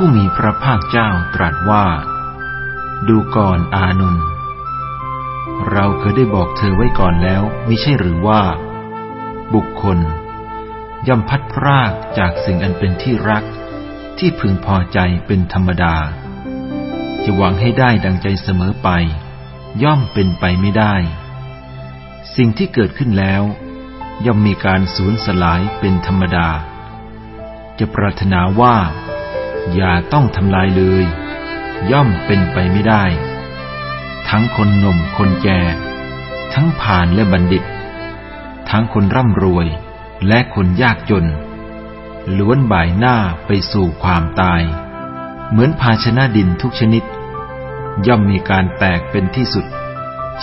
ผู้มีพระภาคเจ้าตรัสว่า ดูก่อนอานุนเราเคยได้บอกเธอไว้ก่อนแล้วมิใช่หรือว่า บุคคล ย่อมพัดพรากจากสิ่งอันเป็นที่รัก ที่พึงพอใจเป็นธรรมดา จะหวังให้ได้ดังใจเสมอไป ย่อมเป็นไปไม่ได้ สิ่งที่เกิดขึ้นแล้ว ย่อมมีการสูญสลายเป็นธรรมดา จะปรารถนาว่า อย่าต้องทำลายเลย ย่อมเป็นไปไม่ได้ ทั้งคนหนุ่มคนแก่ ทั้งผ่านและบัณฑิต ทั้งคนร่ำรวยและคนยากจน ล้วนบ่ายหน้าไปสู่ความตาย เหมือนภาชนะดินทุกชนิด ย่อมมีการแตกเป็นที่สุด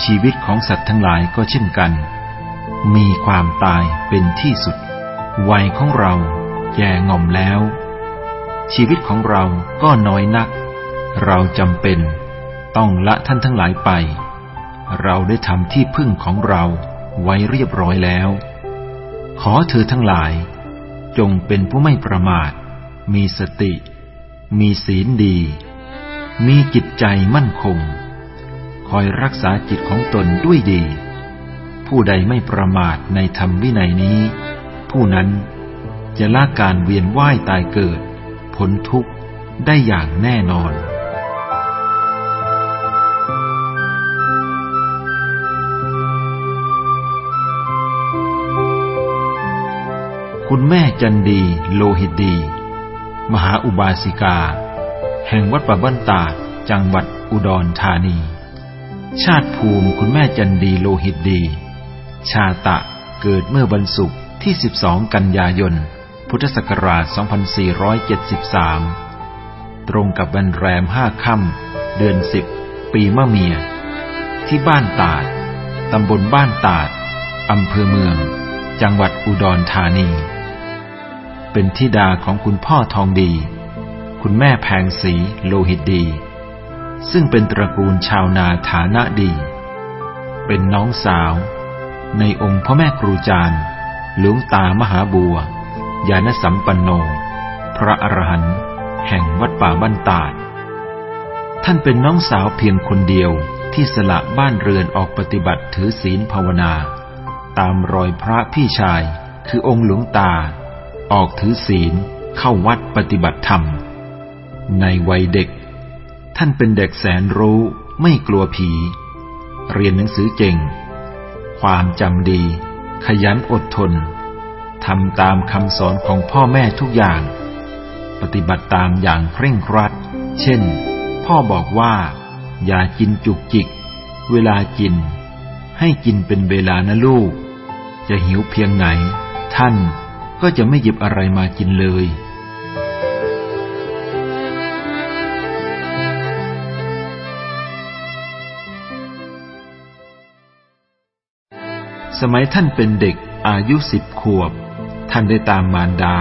ชีวิตของสัตว์ทั้งหลายก็เช่นกัน มีความตายเป็นที่สุดวัยของเราแย่ง่อมแล้ว ชีวิตของเราก็น้อยนัก เราจำเป็น ต้องละท่านทั้งหลายไป เราได้ทำที่พึ่งของเราไว้เรียบร้อยแล้ว ขอเธอทั้งหลาย จงเป็นผู้ไม่ประมาท มีสติ มีศีลดี มีจิตใจมั่นคง คอยรักษาจิตของตนด้วยดี ผู้ใดไม่ประมาทในธรรมวินัยนี้ ผู้นั้นจะละการเวียนว่ายตายเกิด พ้นทุกข์ได้อย่างแน่นอน คุณแม่จันดีโลหิตดี มหาอุบาสิกา แห่งวัดป่าบ้านตาจังหวัดอุดรธานี ชาติภูมิคุณแม่จันดีโลหิตดี ชาตะเกิดเมื่อวันศุกร์ที่ 12 กันยายน พุทธศักราช 2473 ตรงกับวันแรมห้าค่ำเดือนสิบปีมะเมีย ที่บ้านตาด ตำบลบ้านตาด อำเภอเมือง จังหวัดอุดรธานี เป็นธิดาของคุณพ่อทองดี คุณแม่แพงสีโลหิตดี ซึ่งเป็นตระกูลชาวนาฐานะดี เป็นน้องสาว ในองค์พระแม่ครูจารย์หลวงตามหาบัว ยานสัมปันโน พระอรหันต์แห่งวัดป่าบ้านตาด ท่านเป็นน้องสาวเพียงคนเดียวที่สละบ้านเรือนออกปฏิบัติถือศีลภาวนา ตามรอยพระพี่ชายคือองค์หลวงตา ออกถือศีลเข้าวัดปฏิบัติธรรม ในวัยเด็ก ท่านเป็นเด็กแสนรู้ไม่กลัวผี เรียนหนังสือเก่ง ความจำดี ขยันอดทน ทำตามคำสอนของพ่อแม่ทุกอย่าง ปฏิบัติตามอย่างเคร่งครัด เช่น พ่อบอกว่า อย่ากินจุกจิก เวลากิน ให้กินเป็นเวลานะลูก จะหิวเพียงไหน ท่านก็จะไม่หยิบอะไรมากินเลยสมัยท่านเป็นเด็กอายุสิบขวบ ท่านได้ตามมารดา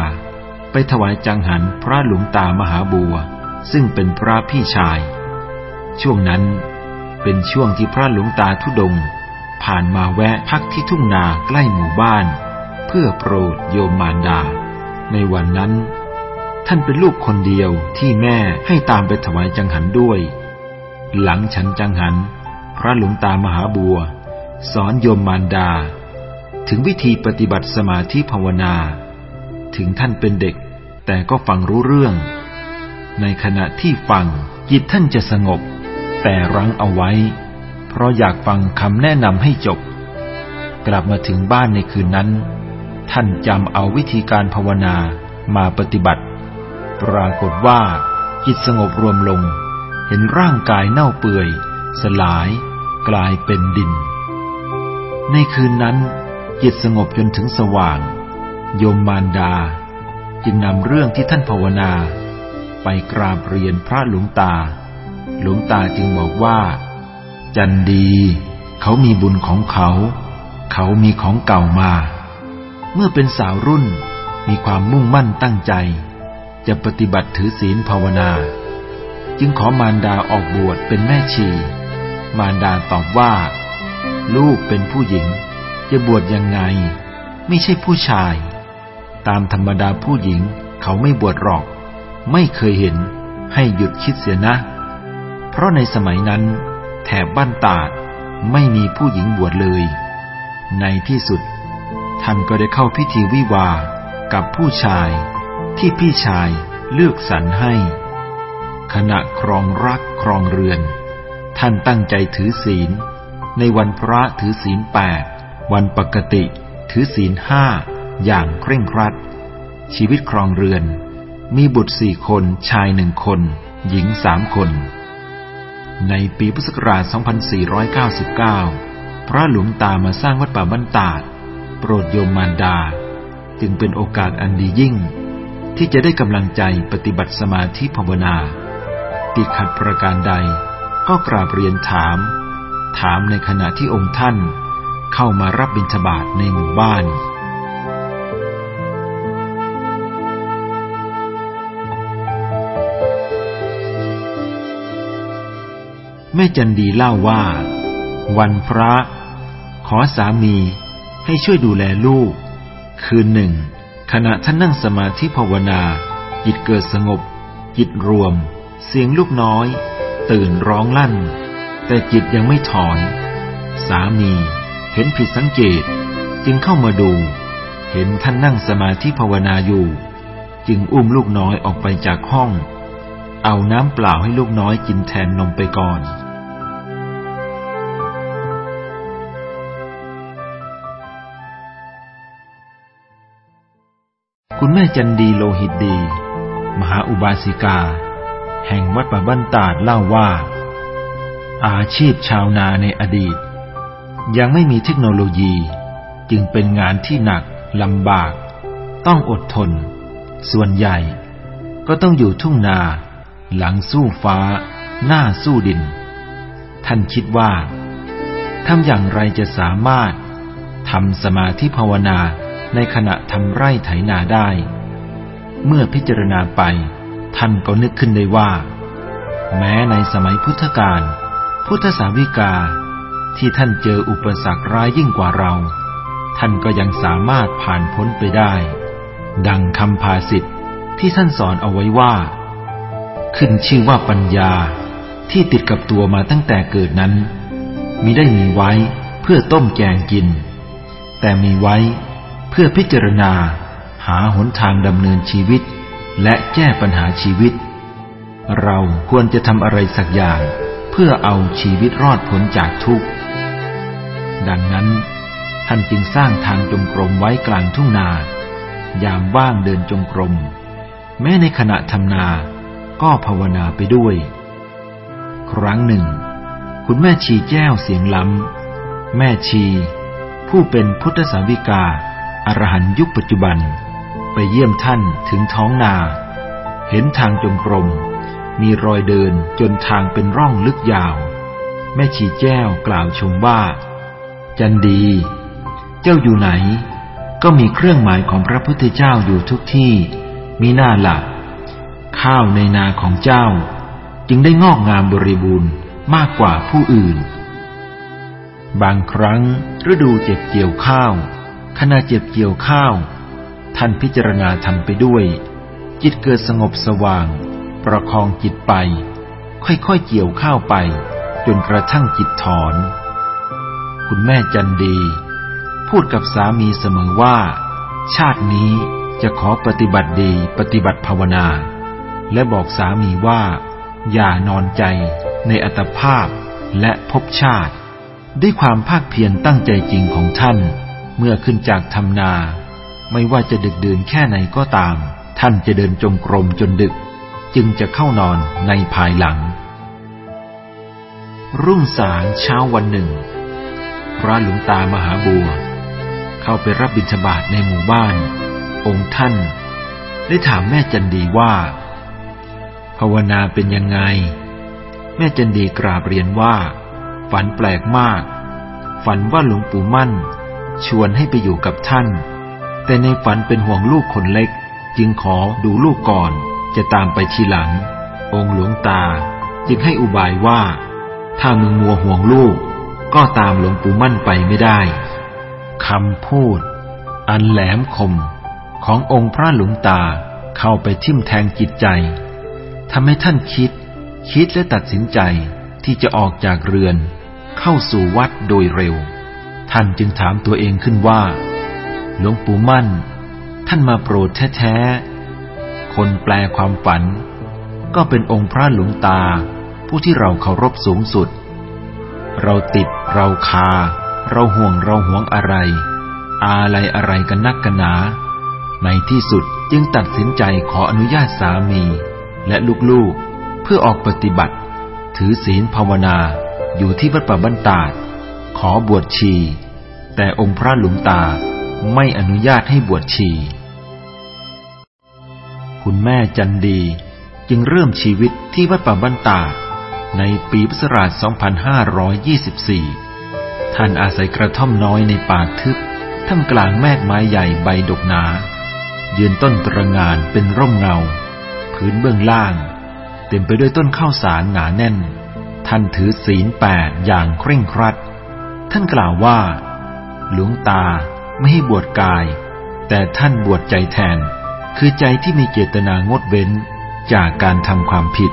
ไปถวายจังหันพระหลวงตามหาบัว ซึ่งเป็นพระพี่ชาย ช่วงนั้นเป็นช่วงที่พระหลวงตาทุดง ผ่านมาแวะพักที่ทุ่งนาใกล้หมู่บ้าน เพื่อโปรดโยมมารดา ในวันนั้น ท่านเป็นลูกคนเดียวที่แม่ให้ตามไปถวายจังหันด้วย หลังฉันจังหัน พระหลวงตามหาบัว สอนโยมมารดา ถึงวิธีปฏิบัติสมาธิภาวนา ถึงท่านเป็นเด็ก แต่ก็ฟังรู้เรื่อง ในขณะที่ฟังจิตท่านจะสงบ แต่รั้งเอาไว้ เพราะอยากฟังคำแนะนำให้จบ กลับมาถึงบ้านในคืนนั้น ท่านจำเอาวิธีการภาวนามาปฏิบัติ ปรากฏว่า จิตสงบรวมลง เห็นร่างกายเน่าเปื่อย สลาย กลายเป็นดิน ในคืนนั้น จิตสงบจนถึงสว่าง โยมมารดา จึงนำเรื่องที่ท่านภาวนา ไปกราบเรียนพระหลวงตา หลวงตาจึงบอกว่า จันดี เขามีบุญของเขา เขามีของเก่ามา เมื่อเป็นสาวรุ่นมีความมุ่งมั่นตั้งใจ จะปฏิบัติถือศีลภาวนา จึงขอมารดาออกบวชเป็นแม่ชี มารดาตอบว่า ลูกเป็นผู้หญิง จะบวชยังไง ไม่ใช่ผู้ชาย ตามธรรมดาผู้หญิงเขาไม่บวชหรอก ไม่เคยเห็นให้หยุดคิดเสียนะ เพราะในสมัยนั้น แถบบ้านตาดไม่มีผู้หญิงบวชเลย ในที่สุด ท่านก็ได้เข้าพิธีวิวากับผู้ชายที่พี่ชายเลือกสรรให้ ขณะครองรักครองเรือน ท่านตั้งใจถือศีล ในวันพระถือศีลแปด วันปกติ ถือศีลห้าอย่างเคร่งครัด ชีวิตครองเรือน มีบุตรสี่คนชายหนึ่งคน หญิงสามคน ในปีพุทธศักราช 2499 พระหลวงตามาสร้างวัดป่าบ้านตาด โปรดโยมมารดา จึงเป็นโอกาสอันดียิ่ง ที่จะได้กำลังใจปฏิบัติสมาธิภาวนาติดขัดประการใดก็กราบเรียนถาม ถามในขณะที่องค์ท่าน เข้ามารับบิณฑบาตในหมู่บ้าน แม่จันดีเล่าว่า วันพระ ขอสามีให้ช่วยดูแลลูก คืนหนึ่ง ขณะท่านนั่งสมาธิภาวนา จิตเกิดสงบ จิตรวม เสียงลูกน้อย ตื่นร้องลั่น แต่จิตยังไม่ถอนสามี เห็นผิดสังเกตจึงเข้ามาดู เห็นท่านนั่งสมาธิภาวนาอยู่ จึงอุ้มลูกน้อยออกไปจากห้อง เอาน้ำเปล่าให้ลูกน้อยกินแทนนมไปก่อนคุณแม่จันดีโลหิตดี มหาอุบาสิกา แห่งวัดป่าบ้านตาดเล่าว่า อาชีพชาวนาในอดีต ยังไม่มีเทคโนโลยี จึงเป็นงานที่หนักลำบาก ต้องอดทน ส่วนใหญ่ ก็ต้องอยู่ทุ่งนา หลังสู้ฟ้า หน้าสู้ดิน ท่านคิดว่าทำอย่างไรจะสามารถทำสมาธิภาวนาในขณะทำไร่ไถนาได้ เมื่อพิจารณาไป ท่านก็นึกขึ้นได้ว่า แม้ในสมัยพุทธกาลพุทธสาวิกา ที่ท่านเจออุปสรรคร้ายยิ่งกว่าเรา ท่านก็ยังสามารถผ่านพ้นไปได้ ดังคำภาสิทธิ์ที่ท่านสอนเอาไว้ว่า ขึ้นชื่อว่าปัญญาที่ติดกับตัวมาตั้งแต่เกิดนั้นมิได้มีไว้เพื่อต้มแกงกิน แต่มีไว้เพื่อพิจารณาหาหนทางดำเนินชีวิต และแก้ปัญหาชีวิต เราควรจะทำอะไรสักอย่าง เพื่อเอาชีวิตรอดพ้นจากทุกข์ ดังนั้น ท่านจึงสร้างทางจงกรมไว้กลางทุ่งนา ยามว่างเดินจงกรม แม้ในขณะทำนาก็ภาวนาไปด้วย ครั้งหนึ่ง คุณแม่ชีแจ้วเสียงล้ำ แม่ชี ผู้เป็นพุทธสาวิกาอรหันยุคปัจจุบัน ไปเยี่ยมท่านถึงท้องนา เห็นทางจงกรม มีรอยเดินจนทางเป็นร่องลึกยาว แม่ชีแจ้วกล่าวชมว่า จันดี เจ้าอยู่ไหน ก็มีเครื่องหมายของพระพุทธเจ้าอยู่ทุกที่ มีหน้าหลัก ข้าวในนาของเจ้า จึงได้งอกงามบริบูรณ์มากกว่าผู้อื่น บางครั้งฤดูเจ็บเกี่ยวข้าว ขณะเจ็บเกี่ยวข้าว ท่านพิจารณาทำไปด้วย จิตเกิดสงบสว่าง ประคองจิตไป ค่อยๆเกี่ยวข้าวไป จนกระทั่งจิตถอน คุณแม่จันดี พูดกับสามีเสมอว่า ชาตินี้จะขอปฏิบัติดีปฏิบัติภาวนา และบอกสามีว่า อย่านอนใจในอัตภาพและภพชาติ ด้วยความภาคเพียรตั้งใจจริงของท่าน เมื่อขึ้นจากทำนา ไม่ว่าจะดึกดื่นแค่ไหนก็ตาม ท่านจะเดินจงกรมจนดึก จึงจะเข้านอนในภายหลัง รุ่งสางเช้าวันหนึ่ง พระหลวงตามหาบัว เข้าไปรับบิณฑบาตในหมู่บ้าน องค์ท่าน ได้ถามแม่จันดีว่า ภาวนาเป็นยังไง แม่จันดีกราบเรียนว่า ฝันแปลกมาก ฝันว่าหลวงปู่มั่น ชวนให้ไปอยู่กับท่าน แต่ในฝันเป็นห่วงลูกคนเล็ก จึงขอดูลูกก่อน จะตามไปทีหลัง องค์หลวงตาจึงให้อุบายว่า ถ้ามึงมัวห่วงลูก ก็ตามหลวงปู่มั่นไปไม่ได้คำพูด อันแหลมคมขององค์พระหลวงตาเข้าไปทิ่มแทงจิตใจทำให้ท่านคิด คิดและตัดสินใจที่จะออกจากเรือน เข้าสู่วัดโดยเร็ว ท่านจึงถามตัวเองขึ้นว่า หลวงปู่มั่น ท่านมาโปรดแท้ๆ คนแปลความฝัน ก็เป็นองค์พระหลวงตา ผู้ที่เราเคารพสูงสุด เราติดเราคา เราห่วงเราหวงอะไรอะไรอะไรกันนักกันหนา ในที่สุดจึงตัดสินใจขออนุญาตสามี และลูกๆ เพื่อออกปฏิบัติ ถือศีลภาวนาอยู่ที่วัดป่าบ้านตาด ขอบวชชี แต่องค์พระหลวงตาไม่อนุญาตให้บวชชี คุณแม่จันดี จึงเริ่มชีวิตที่วัดป่าบ้านตาดในปีพุทธศักราช 2524 ท่านอาศัยกระท่อมน้อยในป่าทึบท่ามกลางแมกไม้ใหญ่ใบดกหนา ยืนต้นตระงานเป็นร่มเงา พื้นเบื้องล่าง เต็มไปด้วยต้นข้าวสารหนาแน่น ท่านถือศีลแปดอย่างเคร่งครัด ท่านกล่าวว่า หลวงตาไม่ให้บวชกาย แต่ท่านบวชใจแทน คือใจที่มีเจตนางดเว้นจากการทำความผิด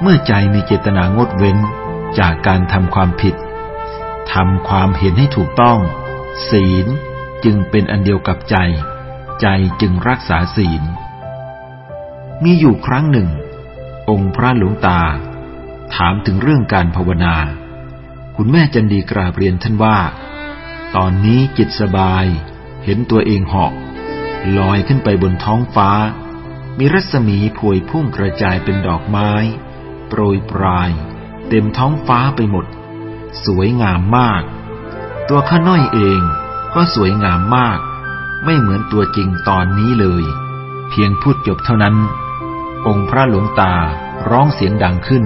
เมื่อใจมีเจตนางดเว้นจากการทำความผิดทำความเห็นให้ถูกต้อง ศีลจึงเป็นอันเดียวกับใจ ใจจึงรักษาศีล มีอยู่ครั้งหนึ่ง องค์พระหลวงตา ถามถึงเรื่องการภาวนา คุณแม่จันดีกราบเรียนท่านว่า ตอนนี้จิตสบาย เห็นตัวเองเหาะ ลอยขึ้นไปบนท้องฟ้า มีรัศมีพวยพุ่งกระจายเป็นดอกไม้ โปรยปลาย เต็มท้องฟ้าไปหมด สวยงามมาก ตัวข้าน้อยเองก็สวยงามมาก ไม่เหมือนตัวจริงตอนนี้เลย เพียงพูดจบเท่านั้น องค์พระหลวงตาร้องเสียงดังขึ้น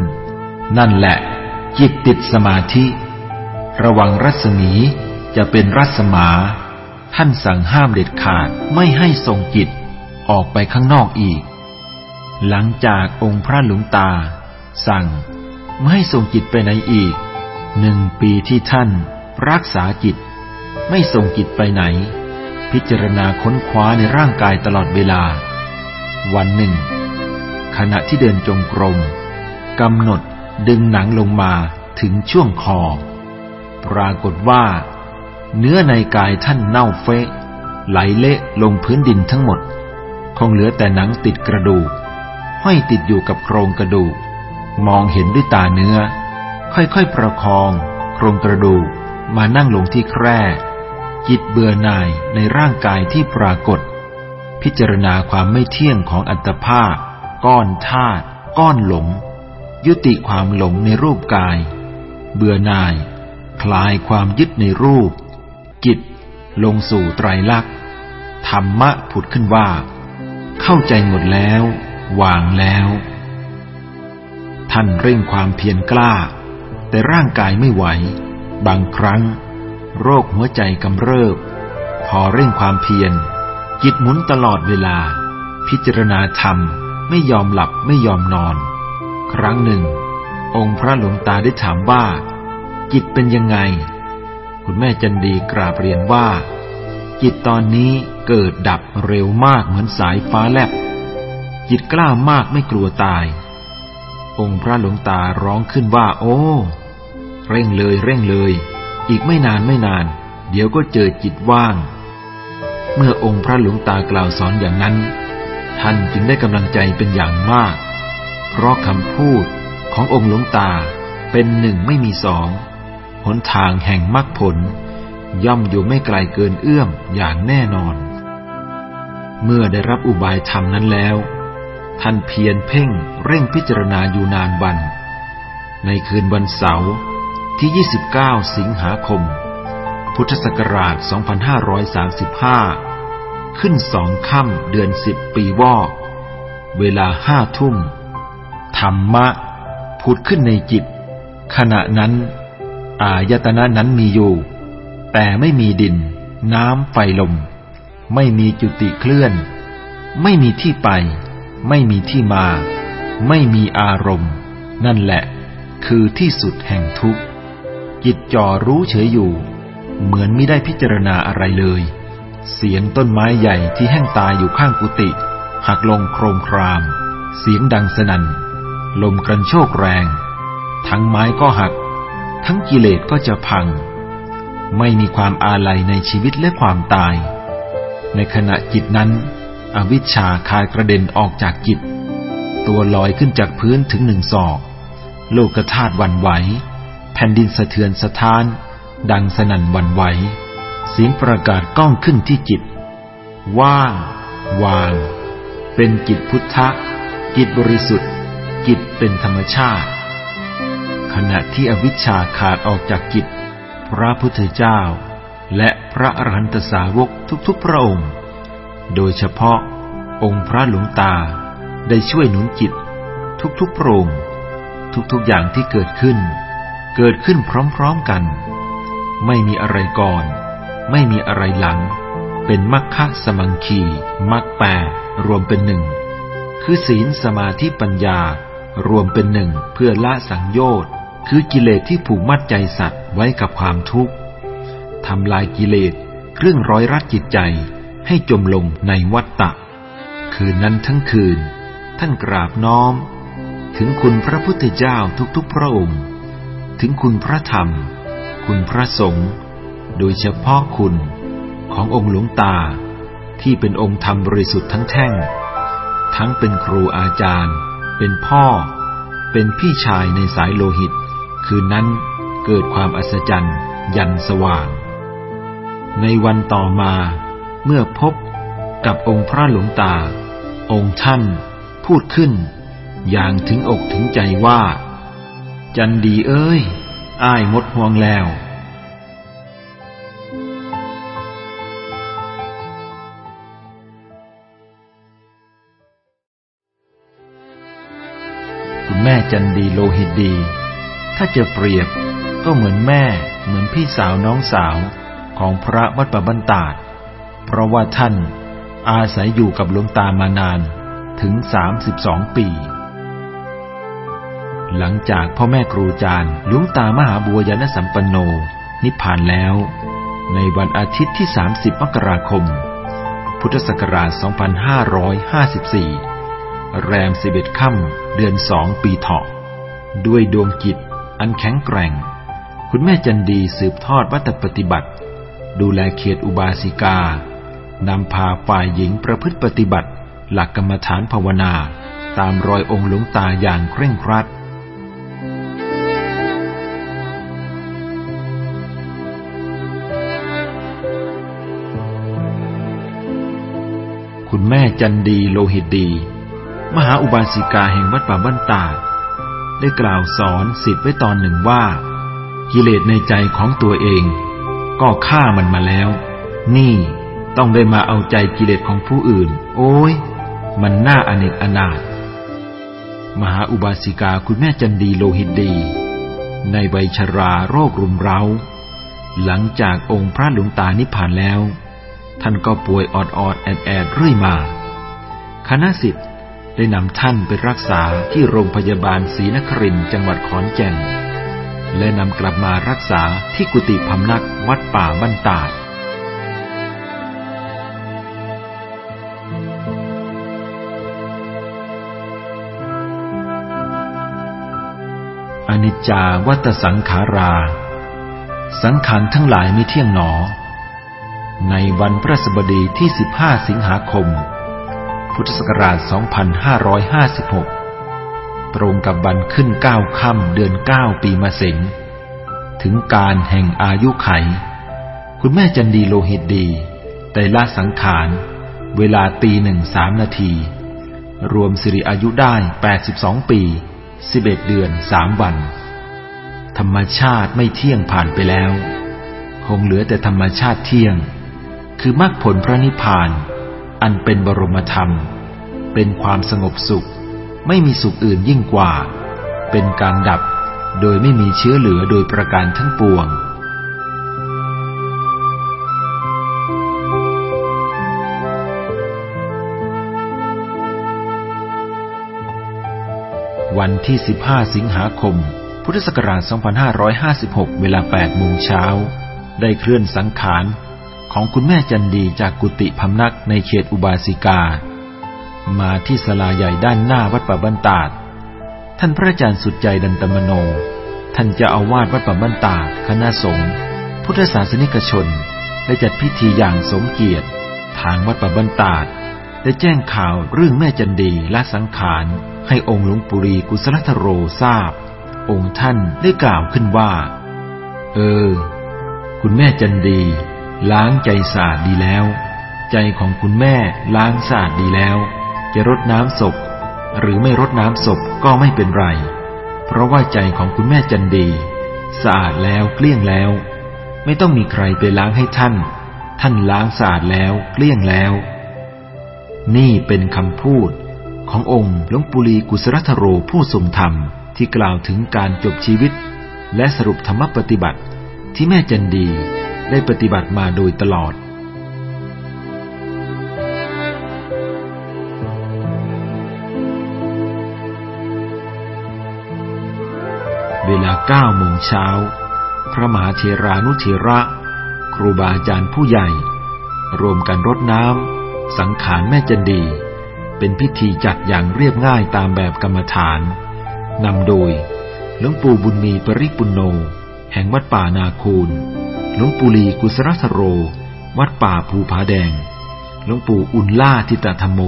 นั่นแหละ จิตติดสมาธิ ระวังรัศมีจะเป็นรัศมา ท่านสั่งห้ามเด็ดขาดไม่ให้ส่งจิตออกไปข้างนอกอีก หลังจากองค์พระหลวงตา สั่งไม่ให้ส่งจิตไปไหนอีก หนึ่งปีที่ท่านรักษาจิต ไม่ส่งจิตไปไหน พิจารณาค้นคว้าในร่างกายตลอดเวลา วันหนึ่ง ขณะที่เดินจงกรมกำหนดดึงหนังลงมาถึงช่วงคอ ปรากฏว่า เนื้อในกายท่านเน่าเฟะ ไหลเละลงพื้นดินทั้งหมด คงเหลือแต่หนังติดกระดูก ห้อยติดอยู่กับโครงกระดูก มองเห็นด้วยตาเนื้อ ค่อยๆประคอง โครงกระดูกมานั่งลงที่แคร่ จิตเบื่อหน่ายในร่างกายที่ปรากฏ พิจารณาความไม่เที่ยงของอัตภาพ ก้อนธาตุก้อนหลง ยุติความหลงในรูปกาย เบื่อหน่าย คลายความยึดในรูป จิตลงสู่ไตรลักษณ์ธรรมะผุดขึ้นว่า เข้าใจหมดแล้ว วางแล้ว ท่านเร่งความเพียรกล้า แต่ร่างกายไม่ไหว บางครั้ง โรคหัวใจกำเริบ พอเร่งความเพียร จิตหมุนตลอดเวลา พิจารณาธรรมไม่ยอมหลับไม่ยอมนอน ครั้งหนึ่ง องค์พระหลวงตาได้ถามว่า จิตเป็นยังไง คุณแม่จันดีกราบเรียนว่า จิตตอนนี้เกิดดับเร็วมากเหมือนสายฟ้าแลบ จิตกล้ามากไม่กลัวตาย องค์พระหลวงตาร้องขึ้นว่า โอ้ เร่งเลยเร่งเลย อีกไม่นานไม่นาน เดี๋ยวก็เจอจิตว่าง เมื่อองค์พระหลวงตากล่าวสอนอย่างนั้น ท่านจึงได้กำลังใจเป็นอย่างมาก เพราะคำพูดขององค์หลวงตาเป็นหนึ่งไม่มีสอง หนทางแห่งมรรคผล ย่อมอยู่ไม่ไกลเกินเอื้อมอย่างแน่นอน เมื่อได้รับอุบายธรรมนั้นแล้ว ท่านเพียรเพ่งเร่งพิจารณาอยู่นานวัน ในคืนวันเสาร์ที่ 29 สิงหาคม พุทธศักราช 2535 ขึ้นสองค่ำเดือนสิบปีวอก เวลาห้าทุ่ม ธรรมะ ผุดขึ้นในจิต ขณะนั้น อายตนะนั้นมีอยู่ แต่ไม่มีดิน น้ำไฟลม ไม่มีจุติเคลื่อน ไม่มีที่ไป ไม่มีที่มา ไม่มีอารมณ์ นั่นแหละ คือที่สุดแห่งทุกข์จิตจ่อรู้เฉยอยู่ เหมือนไม่ได้พิจารณาอะไรเลย เสียงต้นไม้ใหญ่ที่แห้งตายอยู่ข้างกุฏิหักลงโครมคราม เสียงดังสนัน่น ลมกระโชกแรง ทั้งไม้ก็หัก ทั้งกิเลสก็จะพัง ไม่มีความอาลัยในชีวิตและความตาย ในขณะจิตนั้น อวิชชาคายกระเด็นออกจากจิต ตัวลอยขึ้นจากพื้นถึงหนึ่งศอก โลกธาตุวันไหว แผ่นดินสะเทือนสะท้าน ดังสนั่นวันไหว เสียงประกาศก้องขึ้นที่จิต ว่าง วาง เป็นจิตพุทธะจิตบริสุทธิ์จิตเป็นธรรมชาติ ขณะที่อวิชชาขาดออกจากจิตพระพุทธเจ้า และพระอรหันตสาวกทุกๆพระองค์ โดยเฉพาะองค์พระหลวงตาได้ช่วยหนุนจิต ทุกๆพระองค์ทุกๆอย่างที่เกิดขึ้น เกิดขึ้นพร้อมๆกัน ไม่มีอะไรก่อน ไม่มีอะไรหลัง เป็นมัคคสมังคีมัคแปดรวมเป็นหนึ่งคือศีลสมาธิปัญญารวมเป็นหนึ่งเพื่อละสังโยชน์ คือกิเลสที่ผูกมัดใจสัตว์ไว้กับความทุกข์ทำลายกิเลสเครื่องร้อยรัดจิตใจให้จมลงในวัฏฏะคืนนั้นทั้งคืน ท่านกราบน้อม ถึงคุณพระพุทธเจ้าทุกๆพระองค์ ถึงคุณพระธรรม คุณพระสงฆ์โดยเฉพาะคุณขององค์หลวงตาที่เป็นองค์ธรรมบริสุทธิ์ทั้งแท่ง ทั้งเป็นครูอาจารย์ เป็นพ่อ เป็นพี่ชายในสายโลหิต คืนนั้นเกิดความอัศจรรย์ยันสว่าง ในวันต่อมาเมื่อพบกับองค์พระหลวงตา องค์ท่านพูดขึ้น อย่างถึงอกถึงใจว่า จันดีเอ้ย อ้ายมดห่วงแล้วคุณแม่จันดีโลหิตดี ถ้าจะเปรียบก็เหมือนแม่เหมือนพี่สาวน้องสาวของพระวัดประบันตาด เพราะว่าท่านอาศัยอยู่กับหลวงตามานานถึงสามสิบสองปี หลังจากพ่อแม่ครูจารย์หลวงตามหาบัวยานสัมปันโน นิพพานแล้ว ในวันอาทิตย์ที่ 30 มกราคม พุทธศักราช 2554 แรมสิบเอ็ดค่ำเดือนสองปีเถาะด้วยดวงจิต อันแข็งแกร่ง คุณแม่จันดีสืบทอดวัตปฏิบัติ ดูแลเขตอุบาสิกา นำพาฝ่ายหญิงประพฤติปฏิบัติ หลักกรรมฐานภาวนา ตามรอยองค์หลวงตาอย่างเคร่งครัดคุณแม่จันดีโลหิตดี มหาอุบาสิกาแห่งวัดป่าบ้านตา ได้กล่าวสอนสิทธิ์ไว้ตอนหนึ่งว่า กิเลสในใจของตัวเอง ก็ฆ่ามันมาแล้ว นี่ต้องได้มาเอาใจกิเลสของผู้อื่น โอ้ย มันน่าอเนกอนาถมหาอุบาสิกาคุณแม่จันดีโลหิตดี ในใบชราโรครุมเร้า หลังจากองค์พระหลวงตานิพพานแล้ว ท่านก็ป่วยออดออดแอดแอดเรื่อยมา คณะสิทธิ์ ได้นำท่านไปรักษาที่โรงพยาบาลศรีนครินจังหวัดขอนแก่น และนำกลับมารักษาที่กุฏิพำนักวัดป่าบ้านตาดอนิจจาวัตสังขารา สังขารทั้งหลายไม่เที่ยงหนอ ในวันพระสบดีที่ 15 สิงหาคม พุทธศักราช 2556 ตรงกับวันขึ้นเก้าค่ำเดือนเก้าปีมะเสงถึงการแห่งอายุไข คุณแม่จันดีโลหิตดีแต่ละสังขาร เวลาตีหนึ่งสามนาที รวมสิริอายุได้ 82 ปี 11 เดือนสามวัน ธรรมชาติไม่เที่ยงผ่านไปแล้ว คงเหลือแต่ธรรมชาติเที่ยง คือมรรคผลพระนิพพาน อันเป็นบรมธรรม เป็นความสงบสุข ไม่มีสุขอื่นยิ่งกว่า เป็นการดับโดยไม่มีเชื้อเหลือโดยประการทั้งปวง วันที่ 15 สิงหาคม พุทธศักราช 2556 เวลา8โมงเช้า ได้เคลื่อนสังขาร ของคุณแม่จันดีจากกุฏิพำนักในเขตอุบาสิกา มาที่ศาลาใหญ่ด้านหน้าวัดป่าบ้านตาด ท่านพระอาจารย์สุดใจดันตมโน ท่านจะเอาวาดวัดป่าบ้านตาดคณะสงฆ์พุทธศาสนิกชนได้จัดพิธีอย่างสมเกียรติ ทางวัดป่าบ้านตาดได้แจ้งข่าวเรื่องแม่จันดีและสังขาร ให้องค์หลวงปุรีกุศลธโรทราบ องค์ท่านได้กล่าวขึ้นว่า เออ คุณแม่จันดี ล้างใจสะอาดดีแล้ว ใจของคุณแม่ล้างสะอาดดีแล้ว จะรดน้ำศพ หรือไม่รดน้ำศพก็ไม่เป็นไร เพราะว่าใจของคุณแม่จันดีสะอาดแล้วเกลี้ยงแล้ว ไม่ต้องมีใครไปล้างให้ท่าน ท่านล้างสะอาดแล้วเกลี้ยงแล้ว นี่เป็นคำพูดขององค์หลวงปุรีกุศรธโรผู้ทรงธรรมที่กล่าวถึงการจบชีวิต และสรุปธรรมปฏิบัติที่แม่จันดี ได้ปฏิบัติมาโดยตลอด เวลาเก้าโมงเช้า พระมหาเทรานุเทระ ครูบาอาจารย์ผู้ใหญ่ รวมกันรดน้ำสังขารแม่จันดี เป็นพิธีจัดอย่างเรียบง่ายตามแบบกรรมฐานนำโดยหลวงปู่บุญมีปริปุณโน แห่งวัดป่านาคูน หลวงปู่ลีกุศรสโร วัดป่าภูผาแดง หลวงปู่อุลล่าทิตธรรมโม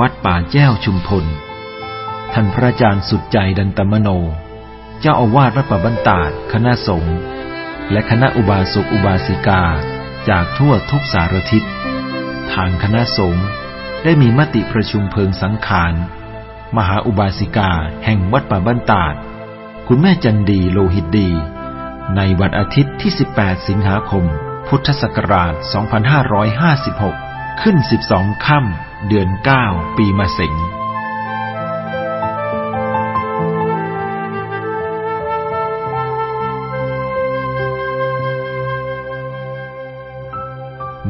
วัดป่าแจ้วชุมพล ท่านพระอาจารย์สุดใจดันตมโน เจ้าอาวาสวัดป่าบันตาดคณะสงฆ์และคณะอุบาสกอุบาสิกาจากทั่วทุกสารทิศ ทางคณะสงฆ์ได้มีมติประชุมเพลิงสังขาร มหาอุบาสิกาแห่งวัดป่าบ้านตาด คุณแม่จันดีโลหิตดี ในวันอาทิตย์ที่ 18 สิงหาคม พุทธศักราช 2556 ขึ้น 12 ค่ำ เดือน 9 ปีมะเสง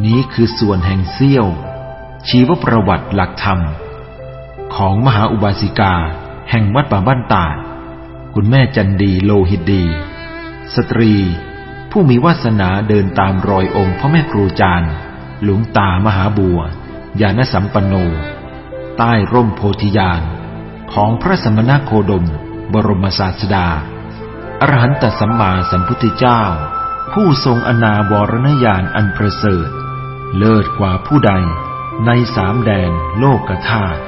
นี้คือส่วนแห่งเสี้ยว ชีวประวัติหลักธรรม ของมหาอุบาสิกา แห่งวัดป่าบ้านตาด คุณแม่จันดีโลหิตดี สตรี ผู้มีวาสนาเดินตามรอยองค์พ่อแม่ครูจารย์ หลวงตามหาบัวยานสัมปันโน ใต้ร่มโพธิญาณ ของพระสมณโคดม บรมศาสดา อรหันตสัมมาสัมพุทธเจ้า ผู้ทรงอนาวรณญาณอันประเสริฐ เลิศกว่าผู้ใดในสามแดนโลกธาตุ